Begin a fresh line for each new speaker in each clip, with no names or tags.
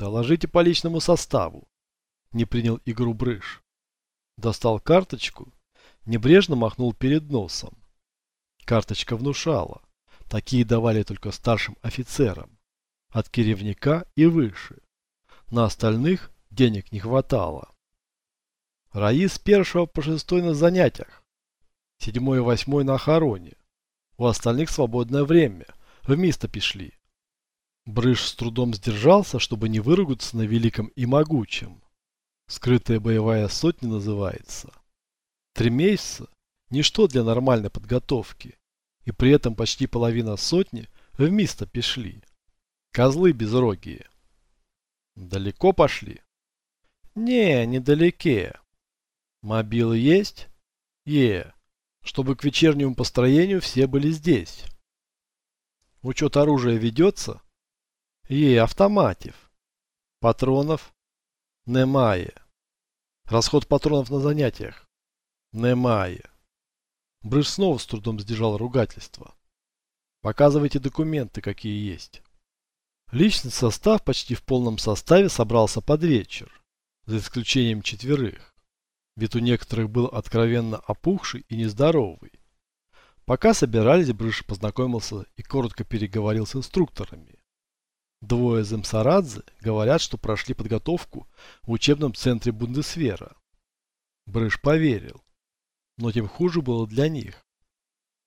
Доложите по личному составу. Не принял игру Брыш. Достал карточку, небрежно махнул перед носом. Карточка внушала. Такие давали только старшим офицерам. От киревника и выше. На остальных денег не хватало. Раи с первого по шестой на занятиях. Седьмой и восьмой на охороне. У остальных свободное время. В место пошли. Брыш с трудом сдержался, чтобы не выругаться на великом и могучем. Скрытая боевая сотня называется. Три месяца – ничто для нормальной подготовки. И при этом почти половина сотни в место пошли. Козлы безрогие. Далеко пошли? Не, недалеке. Мобилы есть? Е. Чтобы к вечернему построению все были здесь. Учет оружия ведется? Е, автоматив. Патронов? Немає. Расход патронов на занятиях? Немає. Брыж снова с трудом сдержал ругательство. Показывайте документы, какие есть. Личный состав почти в полном составе собрался под вечер, за исключением четверых. Вид у некоторых был откровенно опухший и нездоровый. Пока собирались, Брыш познакомился и коротко переговорил с инструкторами. Двое Земсарадзе говорят, что прошли подготовку в учебном центре Бундесвера. Брыш поверил. Но тем хуже было для них.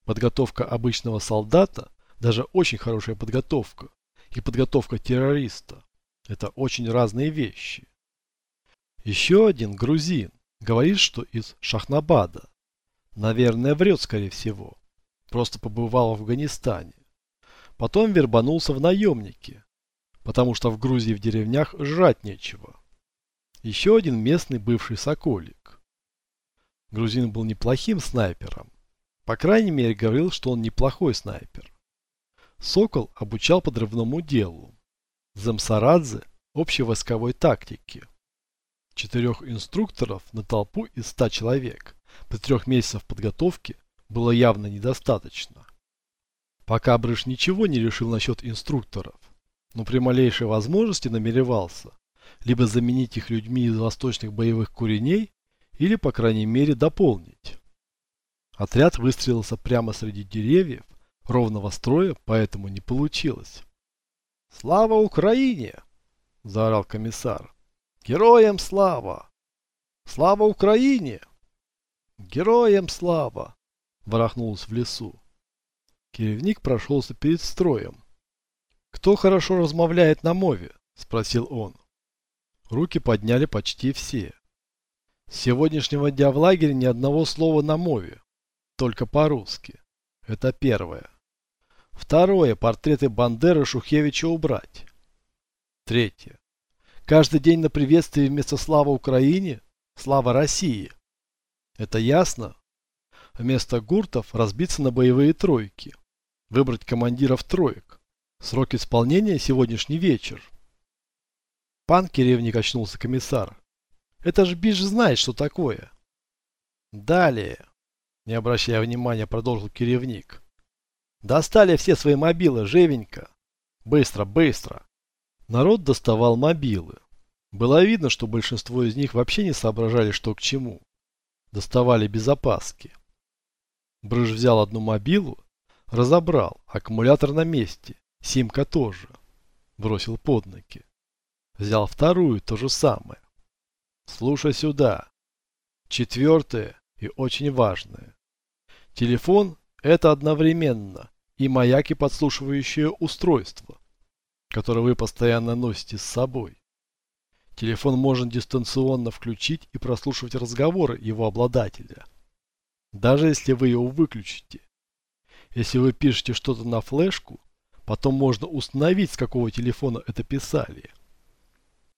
Подготовка обычного солдата, даже очень хорошая подготовка, и подготовка террориста – это очень разные вещи. Еще один грузин говорит, что из Шахнабада. Наверное, врет, скорее всего. Просто побывал в Афганистане. Потом вербанулся в наемники, потому что в Грузии в деревнях жрать нечего. Еще один местный бывший соколик. Грузин был неплохим снайпером. По крайней мере, говорил, что он неплохой снайпер. Сокол обучал подрывному делу. Замсарадзе – общевойсковой тактике. Четырех инструкторов на толпу из ста человек при трех месяцах подготовки было явно недостаточно. Пока Брыш ничего не решил насчет инструкторов, но при малейшей возможности намеревался либо заменить их людьми из восточных боевых куреней, или, по крайней мере, дополнить. Отряд выстрелился прямо среди деревьев, ровного строя, поэтому не получилось. «Слава Украине!» – заорал комиссар. «Героям слава! Слава Украине!» «Героям слава!» – ворохнулось в лесу. Киревник прошелся перед строем, «Кто хорошо размовляет на мове?» – спросил он. Руки подняли почти все. С сегодняшнего дня в лагере ни одного слова на мове, только по-русски. Это первое. Второе. Портреты Бандеры Шухевича убрать. Третье. Каждый день на приветствии вместо «Слава Украине» «Слава России». Это ясно? Вместо гуртов разбиться на боевые тройки. Выбрать командиров троек. Срок исполнения сегодняшний вечер. Пан Киревник очнулся комиссар. Это ж Биш знает, что такое. Далее, не обращая внимания, продолжил Киревник. Достали все свои мобилы, живенько. Быстро, быстро. Народ доставал мобилы. Было видно, что большинство из них вообще не соображали, что к чему. Доставали без опаски. Брыж взял одну мобилу, разобрал, аккумулятор на месте. Симка тоже. Бросил под ноги. Взял вторую, то же самое. Слушай сюда. Четвертое и очень важное. Телефон – это одновременно и маяк и подслушивающее устройство, которое вы постоянно носите с собой. Телефон можно дистанционно включить и прослушивать разговоры его обладателя. Даже если вы его выключите. Если вы пишете что-то на флешку, Потом можно установить, с какого телефона это писали.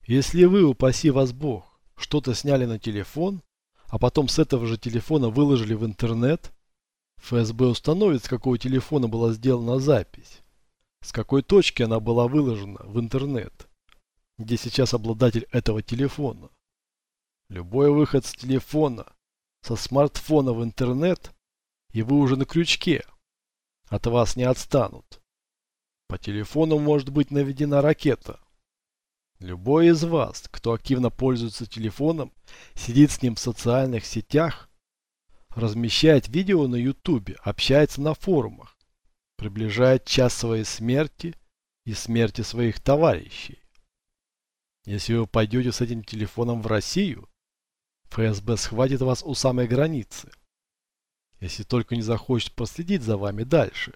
Если вы, упаси вас Бог, что-то сняли на телефон, а потом с этого же телефона выложили в интернет, ФСБ установит, с какого телефона была сделана запись, с какой точки она была выложена в интернет, где сейчас обладатель этого телефона. Любой выход с телефона, со смартфона в интернет, и вы уже на крючке. От вас не отстанут. По телефону может быть наведена ракета. Любой из вас, кто активно пользуется телефоном, сидит с ним в социальных сетях, размещает видео на ютубе, общается на форумах, приближает час своей смерти и смерти своих товарищей. Если вы пойдете с этим телефоном в Россию, ФСБ схватит вас у самой границы. Если только не захочет проследить за вами дальше,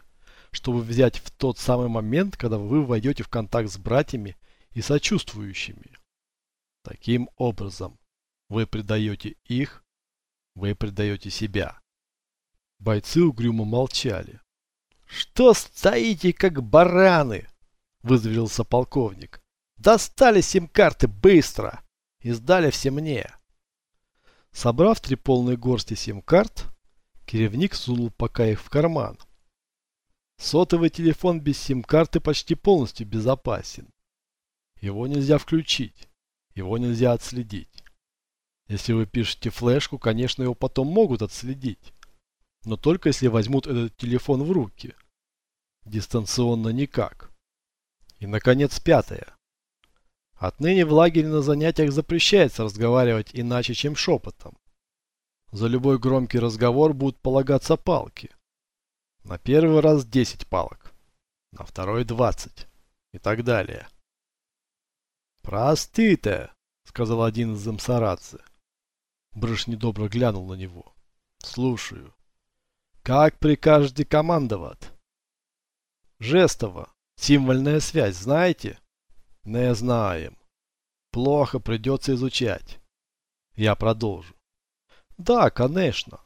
чтобы взять в тот самый момент, когда вы войдете в контакт с братьями и сочувствующими. Таким образом, вы предаете их, вы предаете себя. Бойцы угрюмо молчали. «Что стоите, как бараны?» – вызверился полковник. «Достали сим-карты быстро и сдали все мне». Собрав три полные горсти сим-карт, Керевник сунул пока их в карман. Сотовый телефон без сим-карты почти полностью безопасен. Его нельзя включить, его нельзя отследить. Если вы пишете флешку, конечно, его потом могут отследить. Но только если возьмут этот телефон в руки. Дистанционно никак. И, наконец, пятое. Отныне в лагере на занятиях запрещается разговаривать иначе, чем шепотом. За любой громкий разговор будут полагаться палки. На первый раз 10 палок, на второй 20 и так далее. «Просты-то», — сказал один из замсарадзе. Брыш недобро глянул на него. «Слушаю. Как прикажете командовать?» «Жестово. Символьная связь, знаете?» «Не знаем. Плохо, придется изучать. Я продолжу. Да, конечно.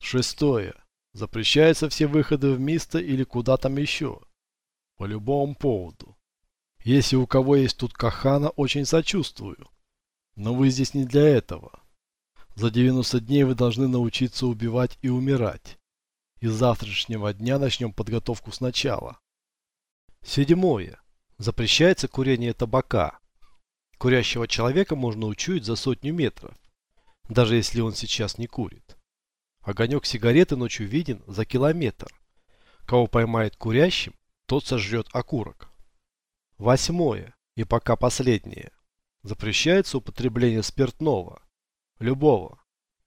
Шестое. Запрещаются все выходы в место или куда там еще. По любому поводу. Если у кого есть тут кахана, очень сочувствую. Но вы здесь не для этого. За 90 дней вы должны научиться убивать и умирать. И с завтрашнего дня начнем подготовку сначала. Седьмое. Запрещается курение табака. Курящего человека можно учуять за сотню метров даже если он сейчас не курит. Огонек сигареты ночью виден за километр. Кого поймает курящим, тот сожрет окурок. Восьмое, и пока последнее. Запрещается употребление спиртного. Любого.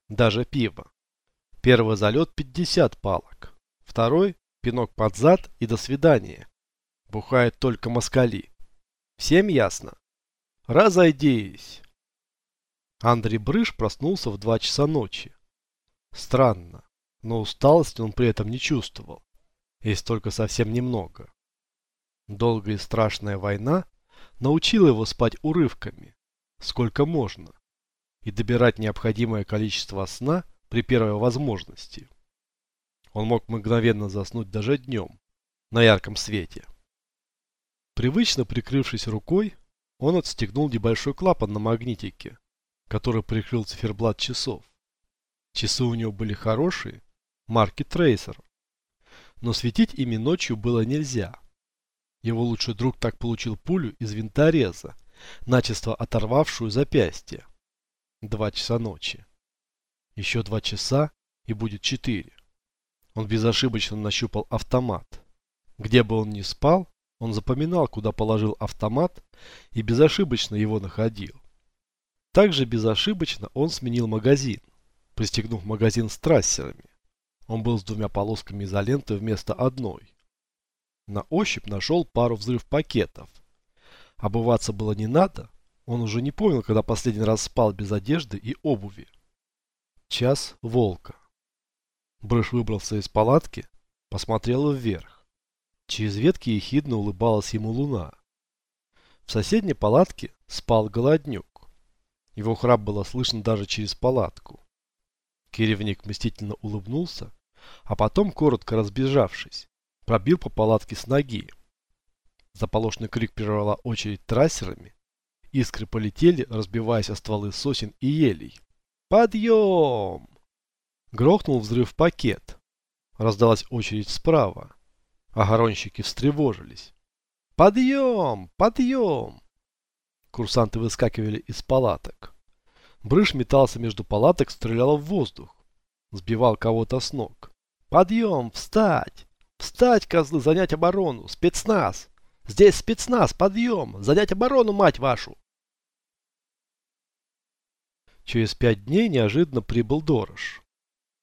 Даже пива. Первый залет 50 палок. Второй – пинок под зад и до свидания. Бухает только москали. Всем ясно? Разойдись. Андрей Брыш проснулся в 2 часа ночи. Странно, но усталости он при этом не чувствовал. Есть только совсем немного. Долгая и страшная война научила его спать урывками, сколько можно, и добирать необходимое количество сна при первой возможности. Он мог мгновенно заснуть даже днем, на ярком свете. Привычно прикрывшись рукой, он отстегнул небольшой клапан на магнитике который прикрыл циферблат часов. Часы у него были хорошие, марки Трейсер. Но светить ими ночью было нельзя. Его лучший друг так получил пулю из винтореза, начисто оторвавшую запястье. Два часа ночи. Еще два часа и будет четыре. Он безошибочно нащупал автомат. Где бы он ни спал, он запоминал, куда положил автомат и безошибочно его находил. Также безошибочно он сменил магазин, пристегнув магазин с трассерами. Он был с двумя полосками изоленты вместо одной. На ощупь нашел пару взрыв пакетов. Обываться было не надо, он уже не помнил, когда последний раз спал без одежды и обуви. Час волка. Брыш выбрался из палатки, посмотрел вверх. Через ветки ехидно улыбалась ему луна. В соседней палатке спал голоднюк. Его храп было слышно даже через палатку. Керевник мстительно улыбнулся, а потом, коротко разбежавшись, пробил по палатке с ноги. Заполошный крик прервала очередь трассерами. Искры полетели, разбиваясь о стволы сосен и елей. «Подъем!» Грохнул взрыв пакет. Раздалась очередь справа. Огоронщики встревожились. «Подъем! Подъем!» Курсанты выскакивали из палаток. Брыш метался между палаток, стрелял в воздух. Сбивал кого-то с ног. «Подъем! Встать! Встать, козлы! Занять оборону! Спецназ! Здесь спецназ, подъем! Занять оборону, мать вашу!» Через пять дней неожиданно прибыл Дорож.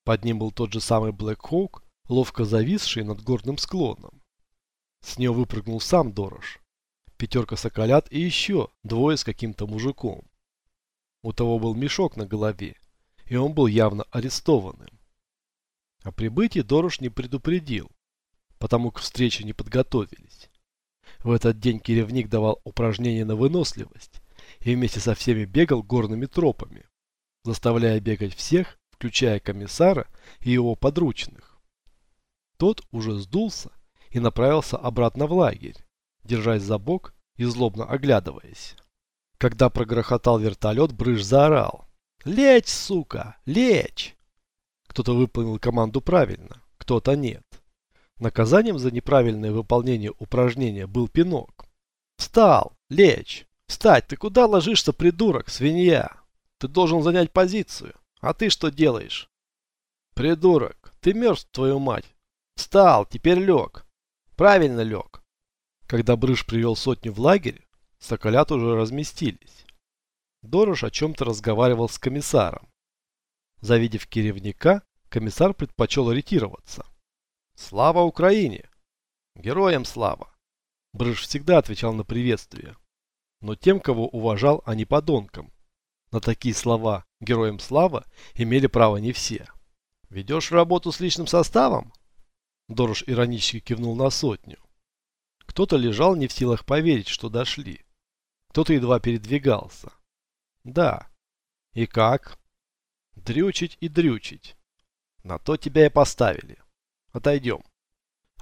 Под ним был тот же самый Блэк Хоук, ловко зависший над горным склоном. С него выпрыгнул сам Дорож. Пятерка соколят и еще двое с каким-то мужиком. У того был мешок на голове, и он был явно арестованным. О прибытии Дорож не предупредил, потому к встрече не подготовились. В этот день керевник давал упражнения на выносливость и вместе со всеми бегал горными тропами, заставляя бегать всех, включая комиссара и его подручных. Тот уже сдулся и направился обратно в лагерь, держась за бок и злобно оглядываясь. Когда прогрохотал вертолет, Брыж заорал. «Лечь, сука! Лечь!» Кто-то выполнил команду правильно, кто-то нет. Наказанием за неправильное выполнение упражнения был пинок. «Встал! Лечь! Встать! Ты куда ложишься, придурок, свинья? Ты должен занять позицию. А ты что делаешь?» «Придурок! Ты мертв, твою мать! Встал! Теперь лег! Правильно лег!» Когда Брыж привел сотню в лагерь, Соколят уже разместились. Дорож о чем-то разговаривал с комиссаром. Завидев керевника, комиссар предпочел ориентироваться. «Слава Украине!» «Героям слава!» Брыж всегда отвечал на приветствие. Но тем, кого уважал, а не подонкам. На такие слова «героям слава» имели право не все. «Ведешь работу с личным составом?» Дорож иронически кивнул на сотню. Кто-то лежал не в силах поверить, что дошли. Кто-то едва передвигался. Да. И как? Дрючить и дрючить. На то тебя и поставили. Отойдем.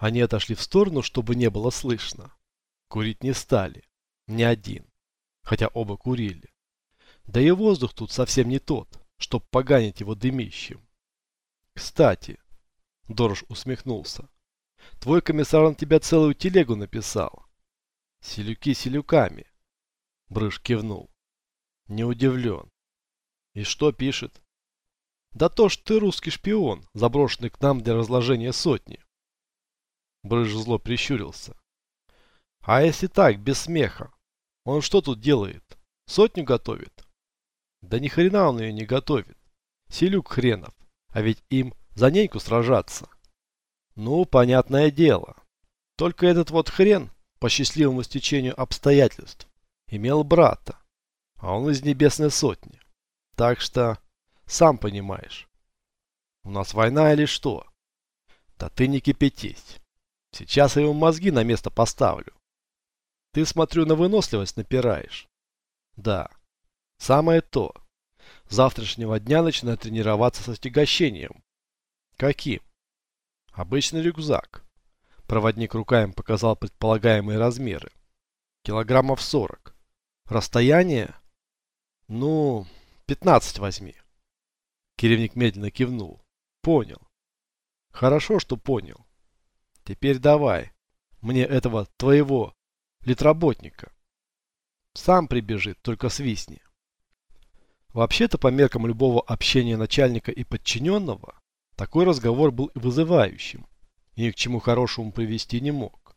Они отошли в сторону, чтобы не было слышно. Курить не стали. Ни один. Хотя оба курили. Да и воздух тут совсем не тот, чтоб поганить его дымищем. Кстати, Дорож усмехнулся. Твой комиссар на тебя целую телегу написал. Селюки селюками. Брыж кивнул. Не удивлен. И что пишет? Да то, что ты русский шпион, заброшенный к нам для разложения сотни. Брыж зло прищурился. А если так, без смеха? Он что тут делает? Сотню готовит? Да ни хрена он ее не готовит. Селюк хренов. А ведь им за неньку сражаться. Ну, понятное дело. Только этот вот хрен, по счастливому стечению обстоятельств, имел брата, а он из небесной сотни. Так что, сам понимаешь, у нас война или что? Да ты не кипятись. Сейчас я ему мозги на место поставлю. Ты, смотрю, на выносливость напираешь. Да, самое то. С завтрашнего дня начинаю тренироваться со стягощением. Каким? Обычный рюкзак. Проводник руками показал предполагаемые размеры. Килограммов 40. Расстояние? Ну, 15 возьми. Керевник медленно кивнул. Понял. Хорошо, что понял. Теперь давай. Мне этого твоего литработника. Сам прибежит, только свистни. Вообще-то, по меркам любого общения начальника и подчиненного, такой разговор был вызывающим и ни к чему хорошему привести не мог.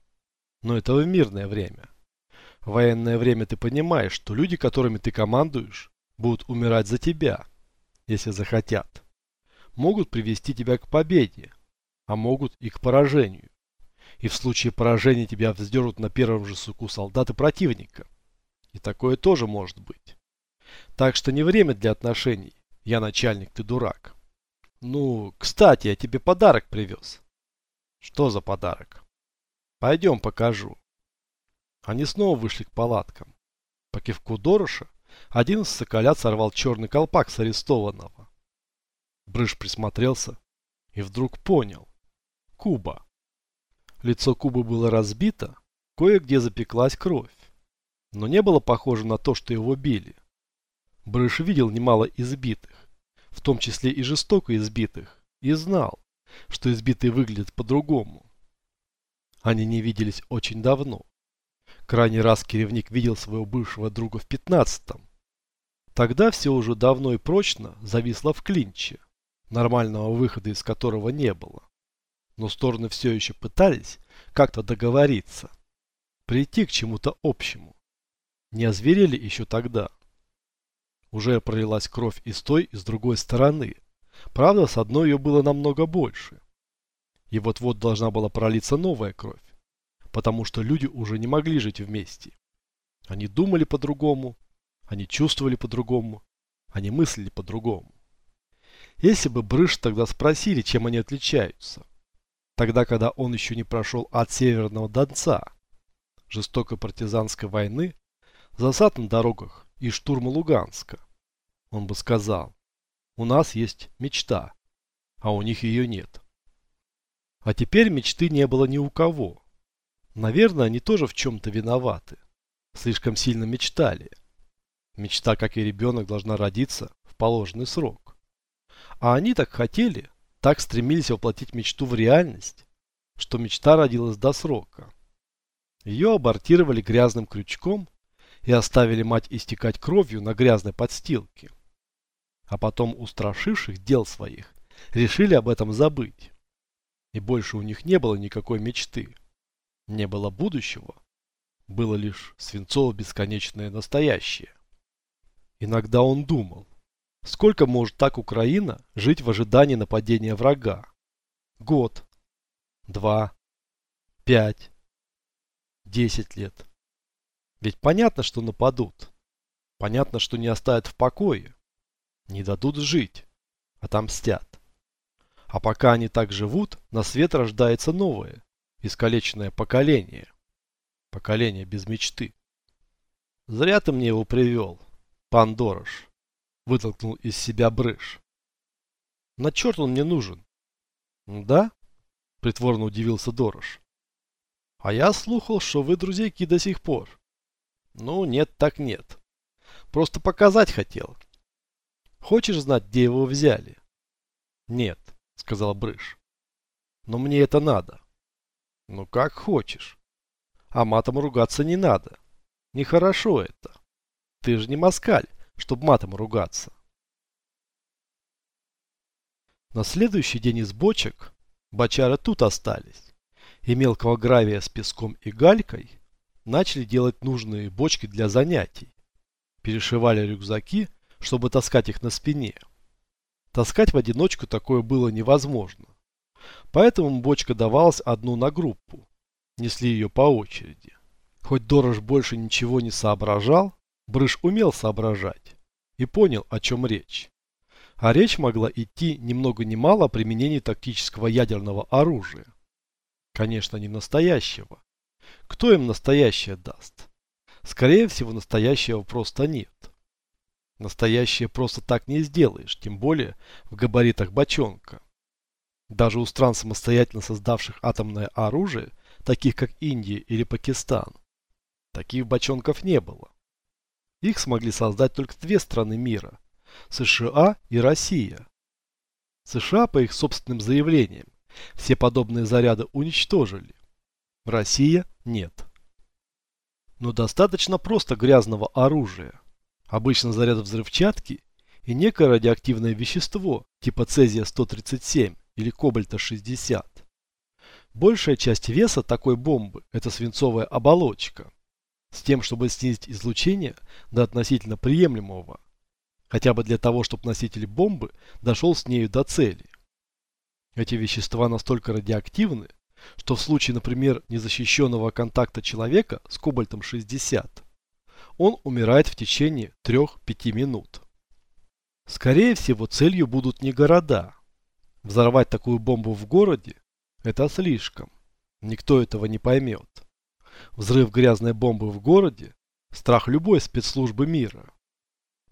Но это в мирное время. В военное время ты понимаешь, что люди, которыми ты командуешь, будут умирать за тебя, если захотят. Могут привести тебя к победе, а могут и к поражению. И в случае поражения тебя вздерут на первом же суку солдаты противника. И такое тоже может быть. Так что не время для отношений. Я начальник, ты дурак. Ну, кстати, я тебе подарок привез. Что за подарок? Пойдем покажу. Они снова вышли к палаткам. По кивку Дороша один из соколят сорвал черный колпак с арестованного. Брыж присмотрелся и вдруг понял. Куба. Лицо Кубы было разбито, кое-где запеклась кровь. Но не было похоже на то, что его били. Брыш видел немало избитых, в том числе и жестоко избитых, и знал, что избитые выглядят по-другому. Они не виделись очень давно. Крайний раз керевник видел своего бывшего друга в пятнадцатом. Тогда все уже давно и прочно зависло в клинче, нормального выхода из которого не было. Но стороны все еще пытались как-то договориться. Прийти к чему-то общему. Не озверели еще тогда. Уже пролилась кровь и с той, и с другой стороны. Правда, с одной ее было намного больше. И вот-вот должна была пролиться новая кровь. Потому что люди уже не могли жить вместе. Они думали по-другому, они чувствовали по-другому, они мыслили по-другому. Если бы Брыш тогда спросили, чем они отличаются, тогда, когда он еще не прошел от Северного Донца, жестокой партизанской войны, засад на дорогах и штурма Луганска, он бы сказал, у нас есть мечта, а у них ее нет. А теперь мечты не было ни у кого. Наверное, они тоже в чем-то виноваты. Слишком сильно мечтали. Мечта, как и ребенок, должна родиться в положенный срок. А они так хотели, так стремились воплотить мечту в реальность, что мечта родилась до срока. Ее абортировали грязным крючком и оставили мать истекать кровью на грязной подстилке. А потом, устрашивших дел своих, решили об этом забыть. И больше у них не было никакой мечты. Не было будущего. Было лишь свинцово-бесконечное настоящее. Иногда он думал, сколько может так Украина жить в ожидании нападения врага? Год, два, пять, десять лет. Ведь понятно, что нападут. Понятно, что не оставят в покое. Не дадут жить. Отомстят. А пока они так живут, на свет рождается новое, искалеченное поколение. Поколение без мечты. Зря ты мне его привел, пан. Вытолкнул из себя брыш. На черт он мне нужен? Да? Притворно удивился Дорош. А я слухал, что вы друзейки до сих пор. Ну, нет так нет. Просто показать хотел. Хочешь знать, где его взяли? Нет сказал Брыш. Но мне это надо. Ну как хочешь. А матом ругаться не надо. Нехорошо это. Ты же не москаль, чтобы матом ругаться. На следующий день из бочек бочары тут остались. И мелкого гравия с песком и галькой начали делать нужные бочки для занятий. Перешивали рюкзаки, чтобы таскать их на спине. Таскать в одиночку такое было невозможно. Поэтому бочка давалась одну на группу. Несли ее по очереди. Хоть Дорож больше ничего не соображал, Брыш умел соображать и понял, о чем речь. А речь могла идти ни много ни мало о применении тактического ядерного оружия. Конечно, не настоящего. Кто им настоящее даст? Скорее всего, настоящего просто нет. Настоящее просто так не сделаешь, тем более в габаритах бочонка. Даже у стран, самостоятельно создавших атомное оружие, таких как Индия или Пакистан, таких бочонков не было. Их смогли создать только две страны мира – США и Россия. США, по их собственным заявлениям, все подобные заряды уничтожили. Россия – нет. Но достаточно просто грязного оружия обычно заряд взрывчатки и некое радиоактивное вещество типа цезия-137 или кобальта-60. Большая часть веса такой бомбы – это свинцовая оболочка, с тем, чтобы снизить излучение до относительно приемлемого, хотя бы для того, чтобы носитель бомбы дошел с нею до цели. Эти вещества настолько радиоактивны, что в случае, например, незащищенного контакта человека с кобальтом-60 он умирает в течение 3-5 минут. Скорее всего, целью будут не города. Взорвать такую бомбу в городе – это слишком. Никто этого не поймет. Взрыв грязной бомбы в городе – страх любой спецслужбы мира.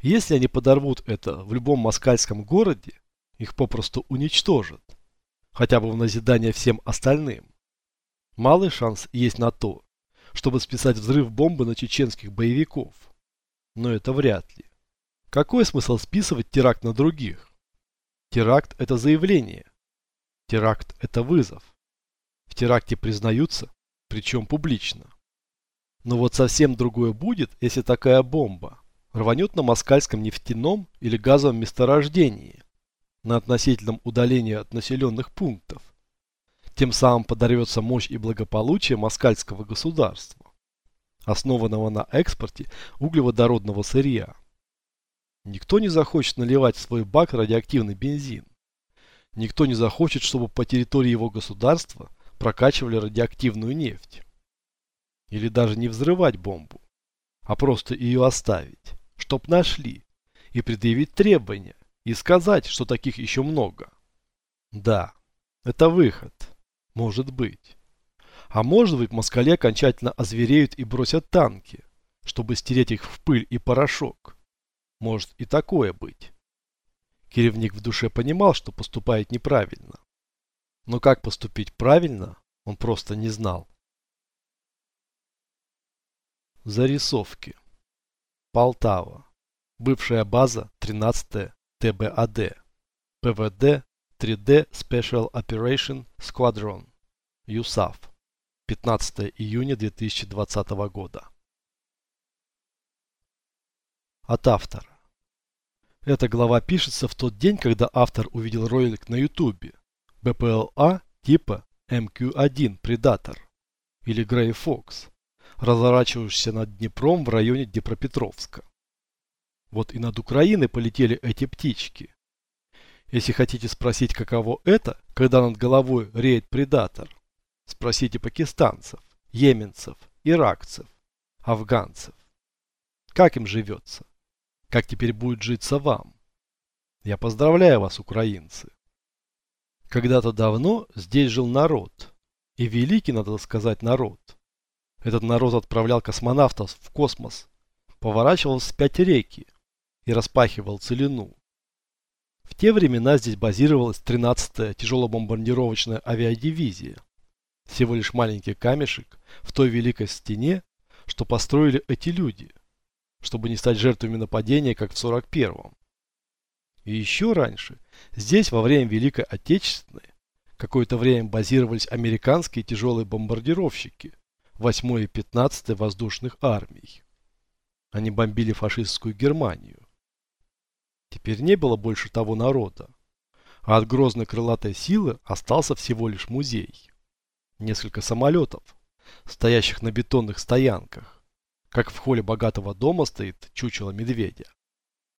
Если они подорвут это в любом москальском городе, их попросту уничтожат. Хотя бы в назидание всем остальным. Малый шанс есть на то, чтобы списать взрыв бомбы на чеченских боевиков. Но это вряд ли. Какой смысл списывать теракт на других? Теракт – это заявление. Теракт – это вызов. В теракте признаются, причем публично. Но вот совсем другое будет, если такая бомба рванет на москальском нефтяном или газовом месторождении на относительном удалении от населенных пунктов тем самым подорвется мощь и благополучие москальского государства. основанного на экспорте углеводородного сырья. Никто не захочет наливать в свой бак радиоактивный бензин. Никто не захочет, чтобы по территории его государства прокачивали радиоактивную нефть. Или даже не взрывать бомбу, а просто ее оставить, чтоб нашли, и предъявить требования, и сказать, что таких еще много. Да, это выход. Может быть. А может быть, москали окончательно озвереют и бросят танки, чтобы стереть их в пыль и порошок. Может и такое быть. Керевник в душе понимал, что поступает неправильно. Но как поступить правильно, он просто не знал. Зарисовки. Полтава. Бывшая база 13 ТБАД. ПВД 3D Special Operation Squadron. ЮСАФ. 15 июня 2020 года. От автора. Эта глава пишется в тот день, когда автор увидел ролик на ютубе БПЛА типа МК-1 Предатор или Грей Фокс, разворачивающийся над Днепром в районе Днепропетровска. Вот и над Украиной полетели эти птички. Если хотите спросить, каково это, когда над головой реет предатор, спросите пакистанцев, йеменцев, иракцев, афганцев. Как им живется? Как теперь будет житься вам? Я поздравляю вас, украинцы. Когда-то давно здесь жил народ. И великий, надо сказать, народ. Этот народ отправлял космонавтов в космос, поворачивал вспять реки и распахивал целину. В те времена здесь базировалась 13-я тяжелобомбардировочная авиадивизия. Всего лишь маленький камешек в той великой стене, что построили эти люди, чтобы не стать жертвами нападения, как в 41-м. И еще раньше, здесь во время Великой Отечественной, какое-то время базировались американские тяжелые бомбардировщики 8 и 15 воздушных армий. Они бомбили фашистскую Германию. Теперь не было больше того народа, а от грозной крылатой силы остался всего лишь музей. Несколько самолетов, стоящих на бетонных стоянках, как в холле богатого дома стоит чучело медведя.